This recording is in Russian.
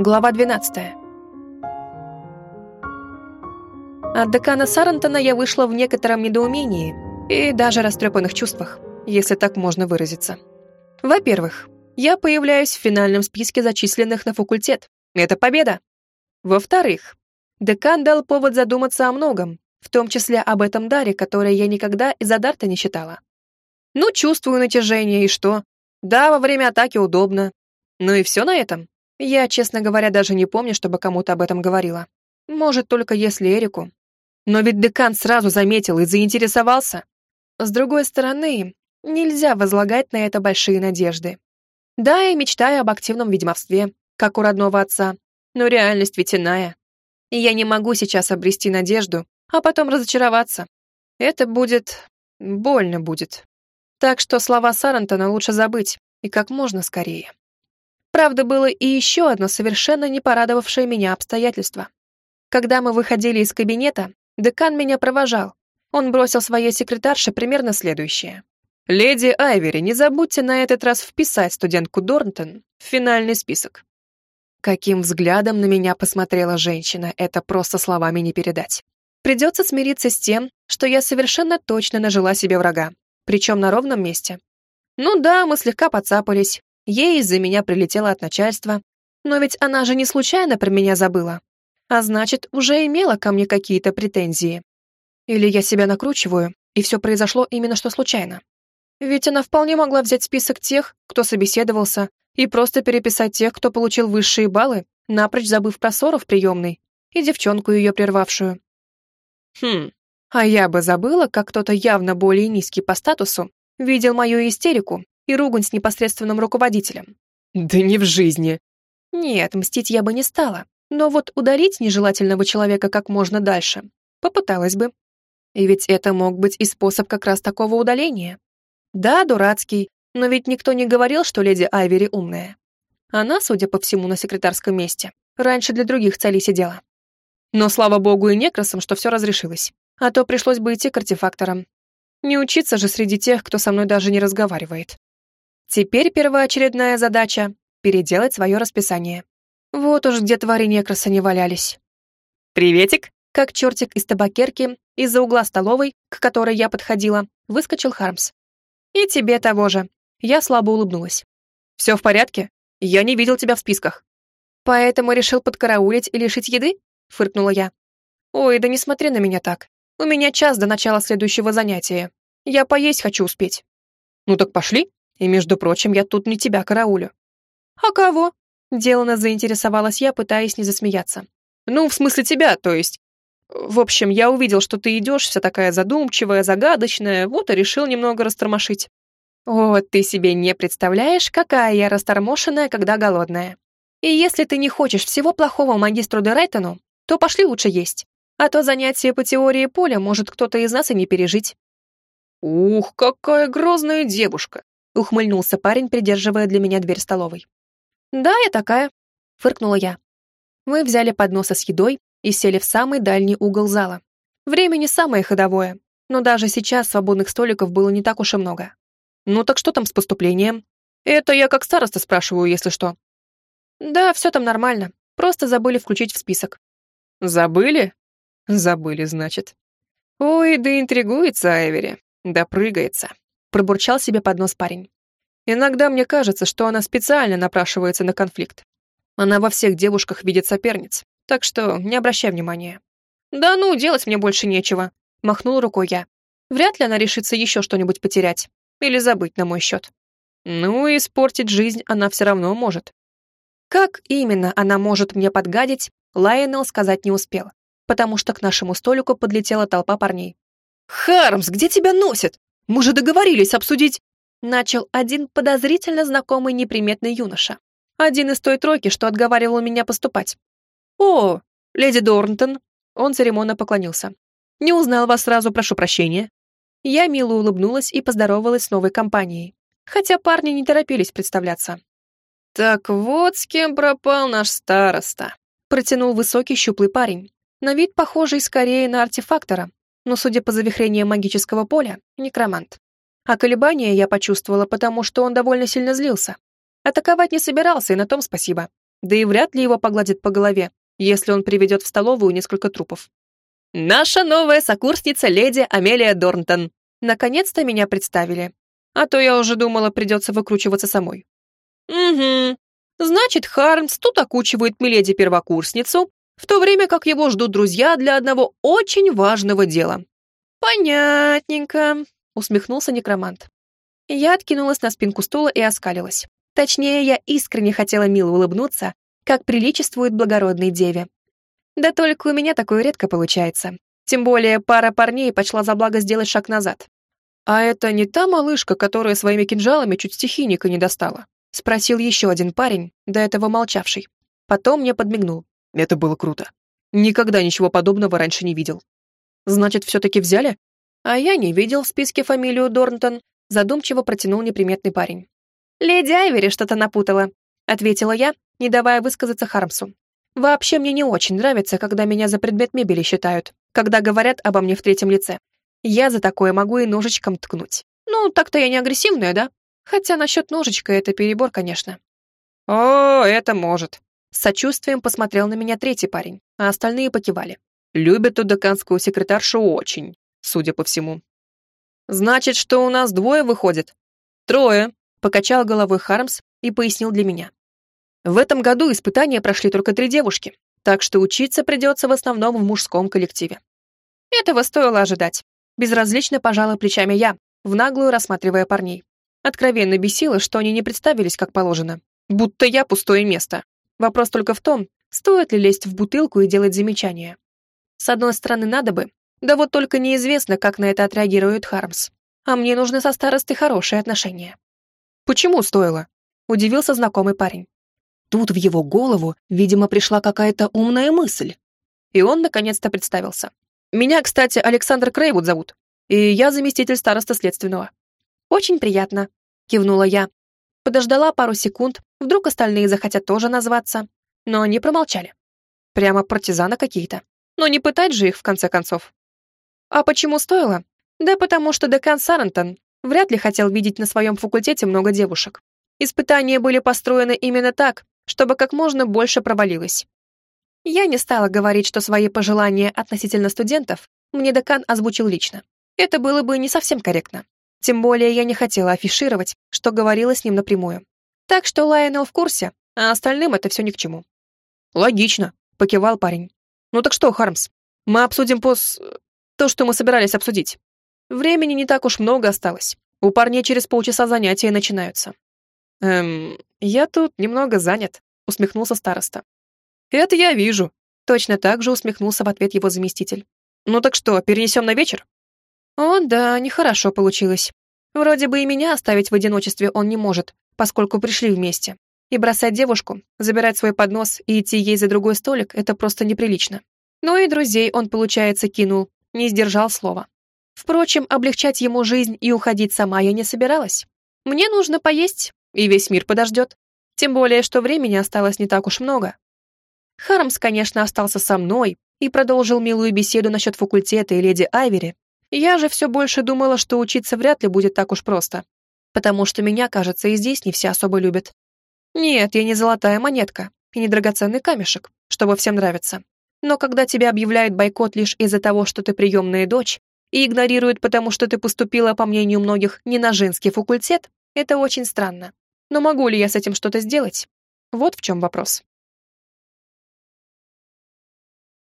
Глава 12. От декана Сарантона я вышла в некотором недоумении и даже растрепанных чувствах, если так можно выразиться. Во-первых, я появляюсь в финальном списке зачисленных на факультет. Это победа. Во-вторых, декан дал повод задуматься о многом, в том числе об этом даре, который я никогда из-за дарта не считала. Ну, чувствую натяжение, и что? Да, во время атаки удобно. Ну и все на этом. Я, честно говоря, даже не помню, чтобы кому-то об этом говорила. Может, только если Эрику. Но ведь декан сразу заметил и заинтересовался. С другой стороны, нельзя возлагать на это большие надежды. Да, я мечтаю об активном ведьмовстве, как у родного отца, но реальность ведь иная. И я не могу сейчас обрести надежду, а потом разочароваться. Это будет... больно будет. Так что слова Сарантона лучше забыть, и как можно скорее. Правда, было и еще одно совершенно не порадовавшее меня обстоятельство. Когда мы выходили из кабинета, декан меня провожал. Он бросил своей секретарше примерно следующее. «Леди Айвери, не забудьте на этот раз вписать студентку Дорнтон в финальный список». Каким взглядом на меня посмотрела женщина, это просто словами не передать. Придется смириться с тем, что я совершенно точно нажила себе врага, причем на ровном месте. Ну да, мы слегка подцапались, Ей из-за меня прилетело от начальства. Но ведь она же не случайно про меня забыла. А значит, уже имела ко мне какие-то претензии. Или я себя накручиваю, и все произошло именно что случайно. Ведь она вполне могла взять список тех, кто собеседовался, и просто переписать тех, кто получил высшие баллы, напрочь забыв про ссору в приемной и девчонку ее прервавшую. Хм, а я бы забыла, как кто-то явно более низкий по статусу видел мою истерику и ругань с непосредственным руководителем. Да не в жизни. Нет, мстить я бы не стала, но вот ударить нежелательного человека как можно дальше попыталась бы. И ведь это мог быть и способ как раз такого удаления. Да, дурацкий, но ведь никто не говорил, что леди Айвери умная. Она, судя по всему, на секретарском месте. Раньше для других целей сидела. Но слава богу и некрасам, что все разрешилось. А то пришлось бы идти к артефакторам. Не учиться же среди тех, кто со мной даже не разговаривает. Теперь первоочередная задача — переделать свое расписание. Вот уж где твари некраса не валялись. «Приветик!» Как чертик из табакерки, из-за угла столовой, к которой я подходила, выскочил Хармс. «И тебе того же». Я слабо улыбнулась. «Все в порядке? Я не видел тебя в списках». «Поэтому решил подкараулить и лишить еды?» — фыркнула я. «Ой, да не смотри на меня так. У меня час до начала следующего занятия. Я поесть хочу успеть». «Ну так пошли», и, между прочим, я тут не тебя караулю». «А кого?» — делано заинтересовалась я, пытаясь не засмеяться. «Ну, в смысле тебя, то есть. В общем, я увидел, что ты идешь, вся такая задумчивая, загадочная, вот и решил немного растормошить». «О, ты себе не представляешь, какая я растормошенная, когда голодная. И если ты не хочешь всего плохого магистру Дерайтону, то пошли лучше есть. А то занятие по теории поля может кто-то из нас и не пережить». «Ух, какая грозная девушка! Ухмыльнулся парень, придерживая для меня дверь столовой. «Да, я такая», — фыркнула я. Мы взяли подносы с едой и сели в самый дальний угол зала. Время не самое ходовое, но даже сейчас свободных столиков было не так уж и много. «Ну так что там с поступлением?» «Это я как староста спрашиваю, если что». «Да, все там нормально, просто забыли включить в список». «Забыли?» «Забыли, значит». «Ой, да интригуется Эвери, допрыгается пробурчал себе под нос парень. Иногда мне кажется, что она специально напрашивается на конфликт. Она во всех девушках видит соперниц, так что не обращай внимания. Да ну, делать мне больше нечего, махнул рукой я. Вряд ли она решится еще что-нибудь потерять или забыть на мой счет. Ну и испортить жизнь она все равно может. Как именно она может мне подгадить, Лайонел сказать не успел, потому что к нашему столику подлетела толпа парней. «Хармс, где тебя носит? Мы же договорились обсудить...» Начал один подозрительно знакомый неприметный юноша. Один из той тройки, что отговаривал меня поступать. «О, леди Дорнтон!» Он церемонно поклонился. «Не узнал вас сразу, прошу прощения». Я мило улыбнулась и поздоровалась с новой компанией, хотя парни не торопились представляться. «Так вот с кем пропал наш староста», протянул высокий щуплый парень, на вид похожий скорее на артефактора, но, судя по завихрениям магического поля, некромант. А колебания я почувствовала, потому что он довольно сильно злился. Атаковать не собирался, и на том спасибо. да и вряд ли его погладит по голове, если он приведет в столовую несколько трупов. «Наша новая сокурсница леди Амелия Дорнтон. Наконец-то меня представили. А то я уже думала, придется выкручиваться самой». «Угу. Значит, Хармс тут окучивает миледи-первокурсницу, в то время как его ждут друзья для одного очень важного дела». «Понятненько», — усмехнулся некромант. Я откинулась на спинку стула и оскалилась. Точнее, я искренне хотела мило улыбнуться, как приличествует благородной деве. Да только у меня такое редко получается. Тем более пара парней почла за благо сделать шаг назад. «А это не та малышка, которая своими кинжалами чуть стихийника не достала?» — спросил еще один парень, до этого молчавший. Потом мне подмигнул. Это было круто. Никогда ничего подобного раньше не видел. «Значит, все-таки взяли?» А я не видел в списке фамилию Дорнтон, задумчиво протянул неприметный парень. «Леди Айвери что-то напутала», — ответила я, не давая высказаться Хармсу. «Вообще мне не очень нравится, когда меня за предмет мебели считают, когда говорят обо мне в третьем лице. Я за такое могу и ножичком ткнуть. Ну, так-то я не агрессивная, да? Хотя насчет ножичка это перебор, конечно». «О, это может», — с сочувствием посмотрел на меня третий парень, а остальные покивали. «Любят ту деканскую секретаршу очень, судя по всему». «Значит, что у нас двое выходит?» «Трое», Покачал головой Хармс и пояснил для меня. В этом году испытания прошли только три девушки, так что учиться придется в основном в мужском коллективе. Этого стоило ожидать. Безразлично пожала плечами я, в наглую рассматривая парней. Откровенно бесило, что они не представились как положено. Будто я пустое место. Вопрос только в том, стоит ли лезть в бутылку и делать замечания. С одной стороны, надо бы, да вот только неизвестно, как на это отреагирует Хармс. А мне нужны со старостой хорошие отношения. «Почему стоило?» — удивился знакомый парень. Тут в его голову, видимо, пришла какая-то умная мысль. И он наконец-то представился. «Меня, кстати, Александр Крейвуд зовут, и я заместитель староста следственного». «Очень приятно», — кивнула я. Подождала пару секунд, вдруг остальные захотят тоже назваться, но они промолчали. Прямо партизаны какие-то. Но не пытать же их, в конце концов. А почему стоило? Да потому что декан Сарантон вряд ли хотел видеть на своем факультете много девушек. Испытания были построены именно так, чтобы как можно больше провалилось. Я не стала говорить, что свои пожелания относительно студентов мне декан озвучил лично. Это было бы не совсем корректно. Тем более я не хотела афишировать, что говорила с ним напрямую. Так что Лайонел в курсе, а остальным это все ни к чему. «Логично», — покивал парень. «Ну так что, Хармс, мы обсудим пос... то, что мы собирались обсудить». Времени не так уж много осталось. У парней через полчаса занятия начинаются. Эм, я тут немного занят, усмехнулся староста. Это я вижу. Точно так же усмехнулся в ответ его заместитель. Ну так что, перенесем на вечер? О, да, нехорошо получилось. Вроде бы и меня оставить в одиночестве он не может, поскольку пришли вместе. И бросать девушку, забирать свой поднос и идти ей за другой столик — это просто неприлично. Ну и друзей он, получается, кинул, не сдержал слова. Впрочем, облегчать ему жизнь и уходить сама я не собиралась. Мне нужно поесть, и весь мир подождет. Тем более, что времени осталось не так уж много. Хармс, конечно, остался со мной и продолжил милую беседу насчет факультета и леди Айвери. Я же все больше думала, что учиться вряд ли будет так уж просто. Потому что меня, кажется, и здесь не все особо любят. Нет, я не золотая монетка и не драгоценный камешек, чтобы всем нравиться. Но когда тебя объявляют бойкот лишь из-за того, что ты приемная дочь, и игнорируют, потому что ты поступила, по мнению многих, не на женский факультет, это очень странно. Но могу ли я с этим что-то сделать? Вот в чем вопрос.